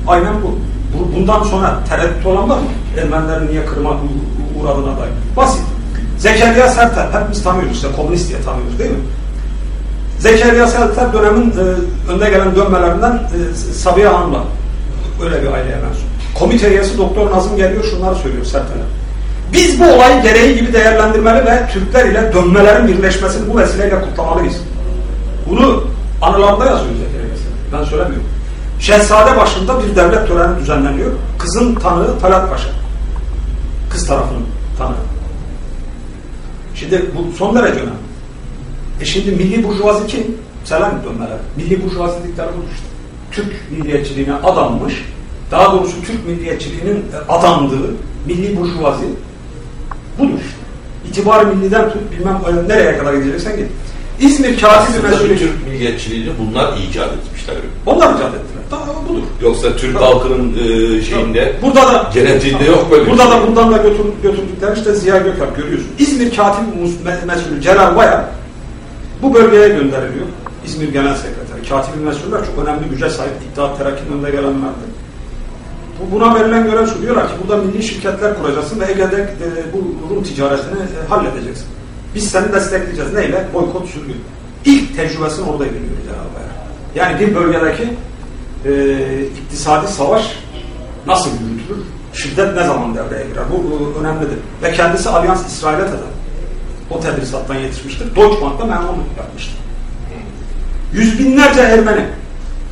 Aynen bu. bu bundan sonra tereddüt olan var? Ermenilerin niye Kırım'a uğradığına dair. Basit. Zekeriya Serter, hepimiz tanıyoruz işte, komünist diye tanıyoruz değil mi? Zekeriya Serter dönemin e, önde gelen dönmelerinden e, Sabiha Hanım'la öyle bir aileye mensup. Komite üyesi Doktor Nazım geliyor şunları söylüyor Serter'e. Biz bu olayı gereği gibi değerlendirmeli ve Türkler ile dönmelerin birleşmesini bu vesileyle kutlamalıyız. Bunu anılarında yazıyor Zekeriya Serter. Ben söylemiyorum. Şehzade başında bir devlet töreni düzenleniyor. Kızın tanığı Talat Paşa. Kız tarafının tanığı. Şimdi bu son derece önemli. E şimdi milli burjuvazi kim? Selanik dönmeler. Milli burjuvazi dedikleri budur işte. Türk milliyetçiliğine adanmış, daha doğrusu Türk milliyetçiliğinin e, adandığı milli burjuvazi budur işte. İtibar milliden tut bilmem nereye kadar gideceksen git. İzmir katibi mesulü. Türk milliyetçiliğini bunlar icat etmişler. Onlar icat ettiler. Daha budur. Yoksa Türk halkının e, şeyinde Burada da genetiğinde yok böyle Burada şey. da buradan da götür, götürdükleri işte Ziya Gökalp görüyorsun. İzmir Me- Mesulü Celal Bayar bu bölgeye gönderiliyor. İzmir Genel Sekreteri. Katip mesuller çok önemli güce sahip. İttihat Terakki'nin önde gelenlerdi. Bu, buna verilen görev şu. Diyorlar ki burada milli şirketler kuracaksın ve Ege'de e, bu Rum ticaretini e, halledeceksin. Biz seni destekleyeceğiz. Neyle? Boykot sürgün. İlk tecrübesini orada ediniyor Celal Bayar. Yani bir bölgedeki e, iktisadi savaş nasıl yürütülür? Şiddet ne zaman devreye girer? Bu, bu önemlidir. Ve kendisi Alyans İsrail'e de o tedrisattan yetişmiştir. Deutsche Bank'ta memurluk yapmıştır. Yüz binlerce Ermeni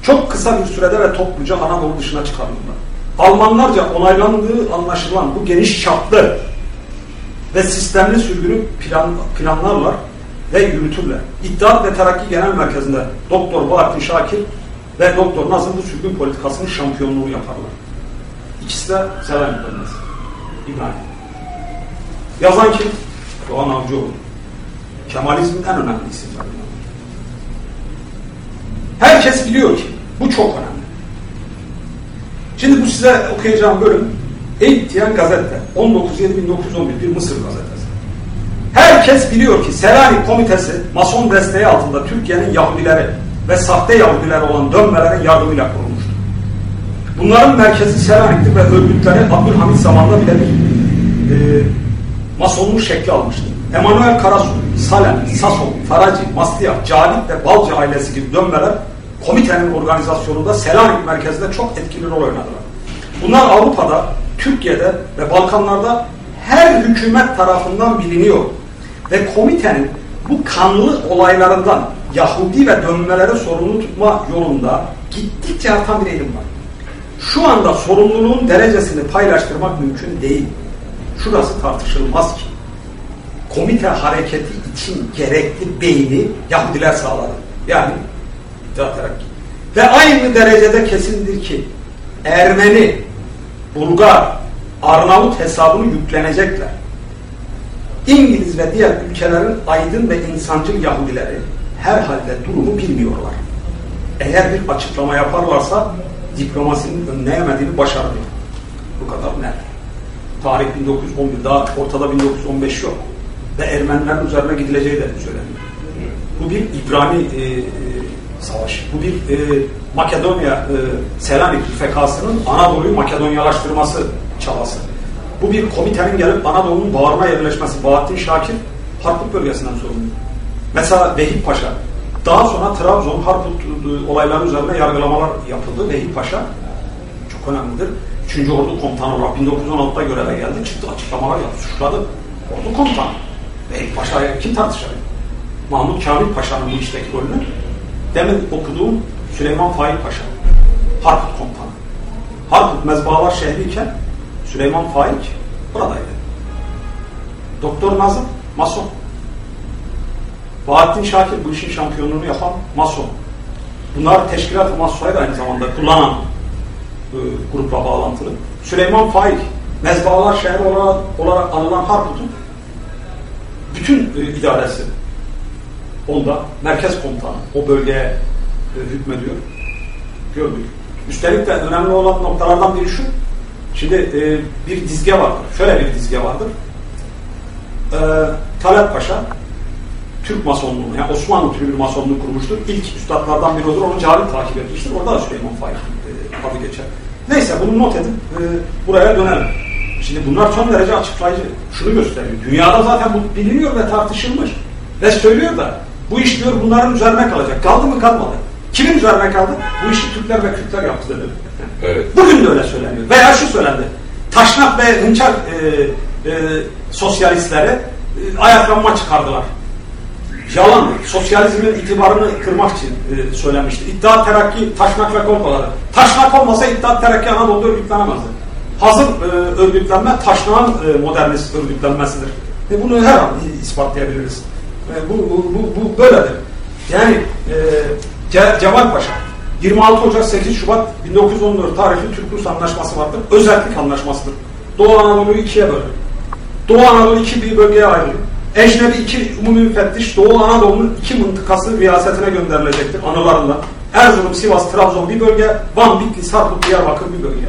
çok kısa bir sürede ve topluca Anadolu dışına çıkarıldılar. Almanlarca onaylandığı anlaşılan bu geniş çaplı ve sistemli sürgünü plan, planlarlar ve yürütürler. İttihat ve Terakki Genel Merkezi'nde Doktor Bahattin Şakir ve Doktor Nazım bu sürgün politikasının şampiyonluğu yaparlar. İkisi de Selanik bölgesi. İbrahim. Yazan kim? Doğan Avcıoğlu. Kemalizmin en önemli isimlerinden. Herkes biliyor ki bu çok önemli. Şimdi bu size okuyacağım bölüm Eğitiyen Gazete 19.7.1911 bir Mısır gazetesi. Herkes biliyor ki Selanik Komitesi Mason desteği altında Türkiye'nin Yahudileri ve sahte Yahudiler olan dönmelerin yardımıyla kurulmuştur. Bunların merkezi Selanik'tir ve örgütleri Abdülhamit zamanında bile bir e, masonluğu şekli almıştır. Emanuel Karasu, Salem, Sason, Faraci, Masliyah, Cavit ve Balcı ailesi gibi dönmeler komitenin organizasyonunda Selanik merkezinde çok etkili rol oynadılar. Bunlar Avrupa'da, Türkiye'de ve Balkanlarda her hükümet tarafından biliniyor. Ve komitenin bu kanlı olaylarından Yahudi ve dönmeleri sorumlu tutma yolunda gittikçe artan bir eğilim var. Şu anda sorumluluğun derecesini paylaştırmak mümkün değil. Şurası tartışılmaz ki. Komite hareketi için gerekli beyni Yahudiler sağladı. Yani İttihat Terakki. Ve aynı derecede kesindir ki Ermeni, Bulgar, Arnavut hesabını yüklenecekler. İngiliz ve diğer ülkelerin aydın ve insancıl Yahudileri herhalde durumu bilmiyorlar. Eğer bir açıklama yaparlarsa diplomasinin önleyemediğini başarıyor. Bu kadar net. Tarih 1911, daha ortada 1915 yok. Ve Ermenilerin üzerine gidileceği de söyleniyor. Bu bir İbrani e, e. Bu bir e, Makedonya, e, Selanik fekasının Anadolu'yu Makedonyalaştırması çabası. Bu bir komitenin gelip Anadolu'nun bağrına yerleşmesi. Bahattin Şakir Harput bölgesinden sorumlu. Mesela Vehip Paşa. Daha sonra Trabzon, Harput e, olayları üzerine yargılamalar yapıldı. Vehip Paşa çok önemlidir. 3. Ordu Komutanı olarak 1916'da göreve geldi. Çıktı açıklamalar yaptı. Suçladı. Ordu Komutanı. Vehip Paşa'ya kim tartışır? Mahmut Kamil Paşa'nın bu işteki rolünü demin okuduğum Süleyman Faik Paşa. Harput Komutanı. Harput mezbahalar şehriyken Süleyman Faik buradaydı. Doktor Nazım Mason. Bahattin Şakir bu işin şampiyonluğunu yapan Mason. Bunlar teşkilat-ı Mason'u aynı zamanda kullanan grupla bağlantılı. Süleyman Faik mezbahalar şehri olarak, olarak anılan Harput'un bütün e, idaresi Onda merkez komutanı o bölgeye e, hükmediyor. Gördük. Üstelik de önemli olan noktalardan biri şu. Şimdi e, bir dizge vardır. Şöyle bir dizge vardır. E, Talat Paşa Türk masonluğunu, yani Osmanlı türü bir masonluğu kurmuştur. İlk üstadlardan biri odur. Onu cari takip etmiştir. Orada da Süleyman Faik e, adı geçer. Neyse bunu not edip e, buraya dönelim. Şimdi bunlar son derece açıklayıcı. Şunu gösteriyor. Dünyada zaten bu biliniyor ve tartışılmış. Ve söylüyor da bu iş diyor bunların üzerine kalacak. Kaldı mı kalmadı. Kimin üzerine kaldı? Bu işi Türkler ve Kürtler yaptı dedi. Evet. Bugün de öyle söyleniyor. Veya şu söylendi. Taşnak ve hınçak e, e, sosyalistleri e, ayaklanma çıkardılar. Yalan. Sosyalizmin itibarını kırmak için e, söylenmişti. İttihat Terakki taşnak ve kolpaları. Taşnak olmasa İttihat Terakki Anadolu'da örgütlenemezdi. Hazır e, örgütlenme taşnağın e, modernist örgütlenmesidir. E, bunu her an ispatlayabiliriz. E, bu, bu, bu, bu böyledir. Yani e, Ce Cemal Paşa 26 Ocak 8 Şubat 1914 tarihli Türk-Rus anlaşması vardır. Özellik anlaşmasıdır. Doğu Anadolu'yu ikiye bölür. Doğu Anadolu iki bir bölgeye ayrılır. Ecnebi iki umumi müfettiş Doğu Anadolu'nun iki mıntıkası riyasetine gönderilecektir anılarında. Erzurum, Sivas, Trabzon bir bölge, Van, Bitlis, Harput, Diyarbakır bir bölge.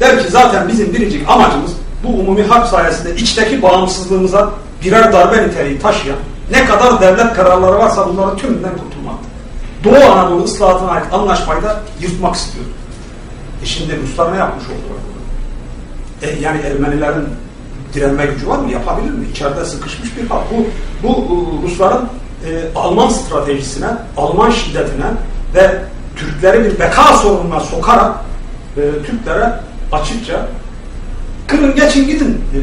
Der ki zaten bizim biricik amacımız bu umumi harp sayesinde içteki bağımsızlığımıza birer darbe niteliği taşıyan ne kadar devlet kararları varsa bunların tümünden kurtulmaktır. Doğu Anadolu ıslahatına ait anlaşmayı da yırtmak istiyor. E şimdi Ruslar ne yapmış oldular? E, yani Ermenilerin direnme gücü var mı? Yapabilir mi? İçeride sıkışmış bir halk. Bu, bu Rusların e, Alman stratejisine, Alman şiddetine ve Türkleri bir beka sorununa sokarak e, Türklere açıkça kırın geçin gidin e,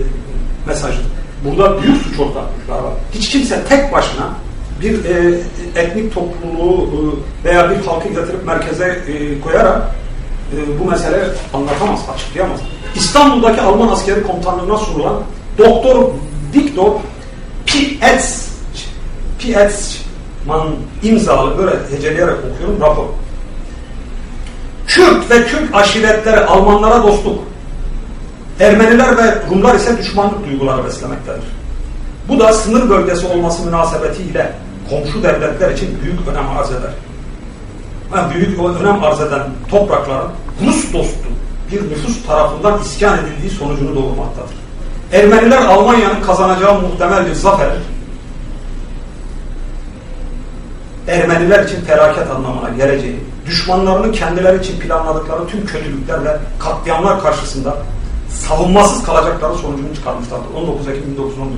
mesajı. Burada büyük suç ortaklıklar var. Hiç kimse tek başına bir e, etnik topluluğu e, veya bir halkı getirip merkeze e, koyarak e, bu mesele anlatamaz, açıklayamaz. İstanbul'daki Alman askeri komutanlığına sunulan Doktor Viktor Pietz Pietzman imzalı böyle heceleyerek okuyorum rapor. Kürt ve Türk aşiretleri Almanlara dostluk, Ermeniler ve Rumlar ise düşmanlık duyguları beslemektedir. Bu da sınır bölgesi olması münasebetiyle komşu devletler için büyük önem arz eder. Yani büyük önem arz eden toprakların Rus dostu bir nüfus tarafından iskan edildiği sonucunu doğurmaktadır. Ermeniler Almanya'nın kazanacağı muhtemel bir zafer Ermeniler için felaket anlamına geleceği, düşmanlarının kendileri için planladıkları tüm kötülükler ve katliamlar karşısında savunmasız kalacakları sonucunu çıkarmışlardır. 19 Ekim 1914.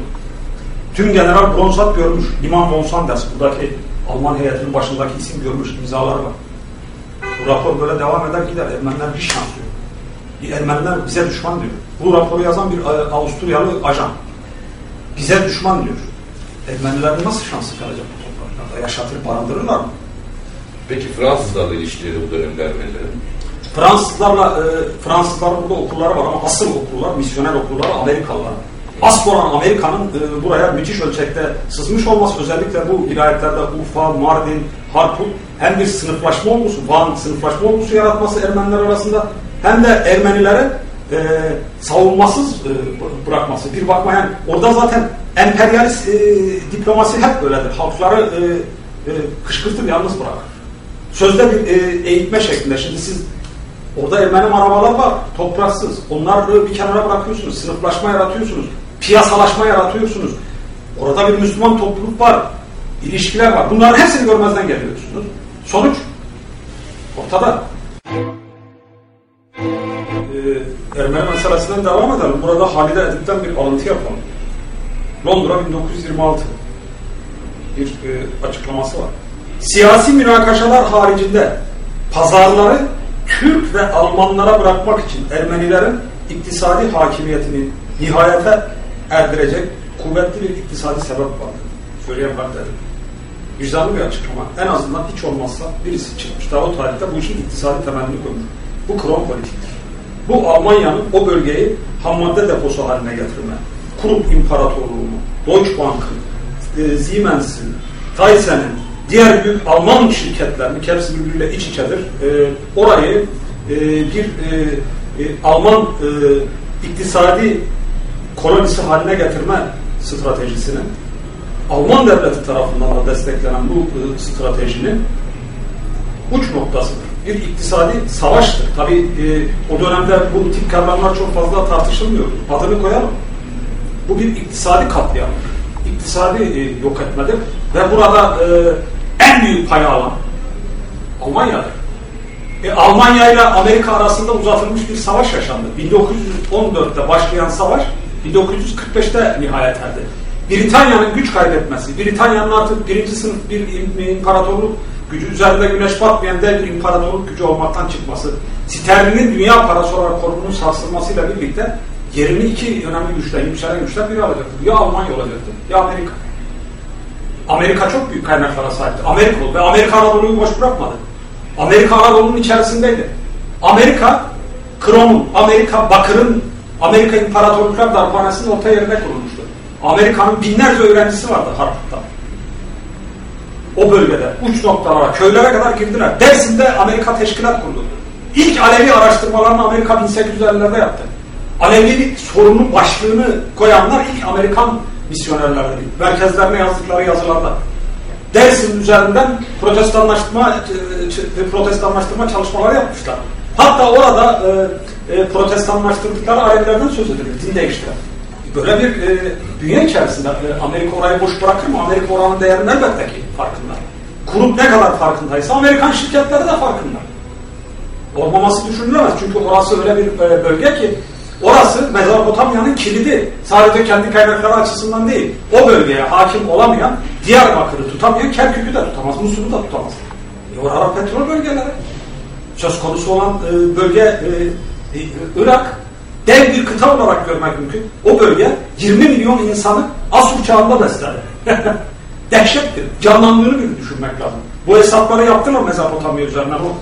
Tüm General Bronsat görmüş, Liman von Sanders, buradaki Alman heyetinin başındaki isim görmüş, imzaları var. Bu rapor böyle devam eder gider. Ermeniler bir şans diyor. Ermeniler bize düşman diyor. Bu raporu yazan bir e, Avusturyalı ajan. Bize düşman diyor. Ermenilerin nasıl şansı kalacak bu topraklarda? Yaşatır barındırırlar mı? Peki Fransızlarla ilişkileri bu dönemde Ermenilerin? Fransızlarla, e, Fransızlar burada okulları var ama asıl okullar, misyoner okulları Amerikalılar. Asıl olan Amerika'nın e, buraya müthiş ölçekte sızmış olması özellikle bu vilayetlerde Urfa, Mardin, Harput hem bir sınıflaşma olgusu, Van sınıflaşma olgusu yaratması Ermeniler arasında hem de Ermenilere e, savunmasız e, bırakması. Bir bakma yani orada zaten emperyalist e, diplomasi hep böyledir. Halkları e, e, kışkırtır, yalnız bırakır. Sözde bir e, eğitme şeklinde. Şimdi siz orada Ermeni arabalar var, topraksız. Onları bir kenara bırakıyorsunuz, sınıflaşma yaratıyorsunuz, piyasalaşma yaratıyorsunuz. Orada bir Müslüman topluluk var, ilişkiler var. Bunların hepsini görmezden geliyorsunuz. Sonuç ortada. Ermeni meselesinden devam edelim. Burada Halide Edip'ten bir alıntı yapalım. Londra 1926 bir e, açıklaması var. Siyasi münakaşalar haricinde pazarları Türk ve Almanlara bırakmak için Ermenilerin iktisadi hakimiyetini nihayete erdirecek kuvvetli bir iktisadi sebep vardı. Söyleyen ben dedim. Vicdanlı bir açıklama. En azından hiç olmazsa birisi çıkmış. Daha o tarihte bu işin iktisadi temelini koymuş. Bu kron politiktir. Bu Almanya'nın o bölgeyi hammadde deposu haline getirme. Krupp İmparatorluğu'nu, Deutsche Bank'ın, e, Siemens'in, Thysen'in, diğer büyük Alman şirketlerini, hepsi birbiriyle iç içedir. E, orayı e, bir e, e, Alman e, iktisadi kolonisi haline getirme stratejisini Alman devleti tarafından da desteklenen bu e, stratejinin uç noktasıdır. Bir iktisadi savaştır. Tabi e, o dönemde bu tip kavramlar çok fazla tartışılmıyor. Adını koyalım. Bu bir iktisadi katliamdır. İktisadi e, yok etmedir. Ve burada e, en büyük payı alan Almanya'dır. E, Almanya ile Amerika arasında uzatılmış bir savaş yaşandı. 1914'te başlayan savaş 1945'te nihayet erdi. Britanya'nın güç kaybetmesi, Britanya'nın artık birinci sınıf bir imparatorluk gücü üzerinde güneş batmayan dev bir imparatorluk gücü olmaktan çıkması, sterlinin dünya parası olarak korumunun sarsılmasıyla birlikte yerini iki önemli güçler, yükselen güçler biri alacaktı. Ya Almanya olacaktı ya Amerika. Amerika çok büyük kaynaklara sahipti. Amerika ve Amerika Anadolu'yu boş bırakmadı. Amerika Anadolu'nun içerisindeydi. Amerika, Krom'un, Amerika Bakır'ın, Amerika İmparatorluklar Darphanesi'nin orta yerine kurulmuştu. Amerika'nın binlerce öğrencisi vardı Harvard'da. O bölgede, uç noktalara, köylere kadar girdiler. Dersim'de Amerika teşkilat kurdu. İlk Alevi araştırmalarını Amerika 1850'lerde yaptı. Alevi sorunun başlığını koyanlar ilk Amerikan misyonerlerdi. Merkezlerine yazdıkları yazılarda. Dersim üzerinden protestanlaştırma e, protestanlaştırma çalışmaları yapmışlar. Hatta orada e, e, protestanlaştırdıkları Alevilerden söz edilir, din değiştiren. Böyle bir e, dünya içerisinde e, Amerika orayı boş bırakır mı? Amerika oranın değerinin elbette ki farkında. Kurup ne kadar farkındaysa Amerikan şirketleri de farkında. Olmaması düşünülemez. Çünkü orası öyle bir e, bölge ki orası Mezopotamya'nın kilidi. Sadece kendi kaynakları açısından değil. O bölgeye hakim olamayan, Diyarbakır'ı tutamayan Kerkük'ü de tutamaz, Musul'u da tutamaz. E oralar petrol bölgeleri. Söz konusu olan e, bölge e, e, Irak dev bir kıta olarak görmek mümkün. O bölge 20 milyon insanı Asur çağında besledi. Dehşettir. Canlandığını bir düşünmek lazım. Bu hesapları yaptılar Mezopotamya üzerine. Bu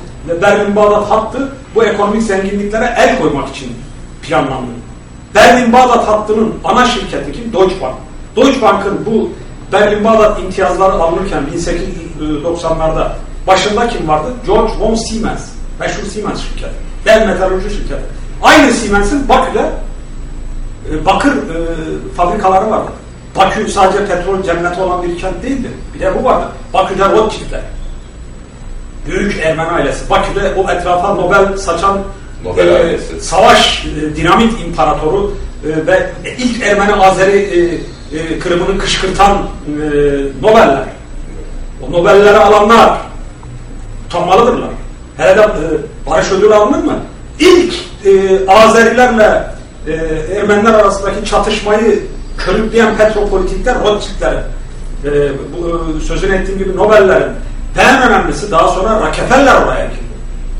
Berlin-Bağdat hattı bu ekonomik zenginliklere el koymak için planlandı. Berlin-Bağdat hattının ana şirketi kim? Deutsche Bank. Deutsche Bank'ın bu Berlin-Bağdat imtiyazları alınırken 1890'larda başında kim vardı? George von Siemens. Meşhur Siemens şirketi. Dev metalurji şirketi. Aynı Siemens'in Bakü'de e, bakır e, fabrikaları vardı. Bakü sadece petrol cenneti olan bir kent değildi. Bir de bu vardı. Bakü'de Rothschild'ler. Büyük Ermeni ailesi. Bakü'de o etrafa Nobel saçan Nobel e, savaş e, dinamit imparatoru e, ve ilk Ermeni Azeri e, e, Kırım'ını kışkırtan e, Nobeller. O Nobelleri alanlar utanmalıdırlar. Hele de e, barış ödülü alınır mı? İlk e, Azerilerle e, Ermeniler arasındaki çatışmayı körükleyen petropolitikler Rothschild'ler. E, bu, e, sözünü ettiğim gibi Nobellerin en önemlisi daha sonra Rockefeller oraya girdi.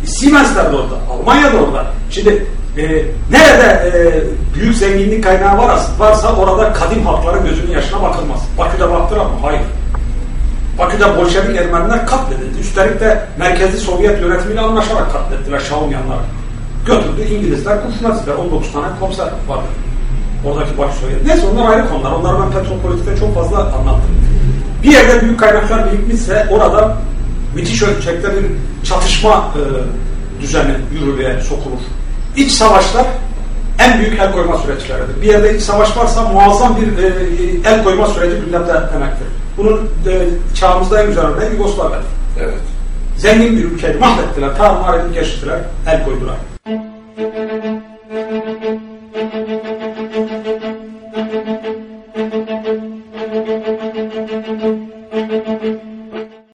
Siemens'ler de orada, Almanya da orada. Şimdi e, nerede e, büyük zenginlik kaynağı varsa, varsa orada kadim halkların gözünün yaşına bakılmaz. Bakü'de baktır ama hayır. Bakü'de Bolşevik Ermeniler katledildi. Üstelik de merkezi Sovyet yönetimiyle anlaşarak katlettiler Şahumyanları. Götürdü İngilizler kurşuna dizdiler. 19 tane komiser vardı. Oradaki Bakü Sovyet. Neyse onlar ayrı konular. Onları ben petropolitikte çok fazla anlattım. Bir yerde büyük kaynaklar birikmişse orada müthiş ölçekte bir çatışma e, düzeni yürürlüğe sokulur. İç savaşlar en büyük el koyma süreçleridir. Bir yerde iç savaş varsa muazzam bir e, el koyma süreci gündemde demektir. Bunun e, çağımızda en güzel örneği Yugoslavya. Evet. Zengin bir ülkeyi mahvettiler, tarumar edip geçtiler, el koydular. Thank you.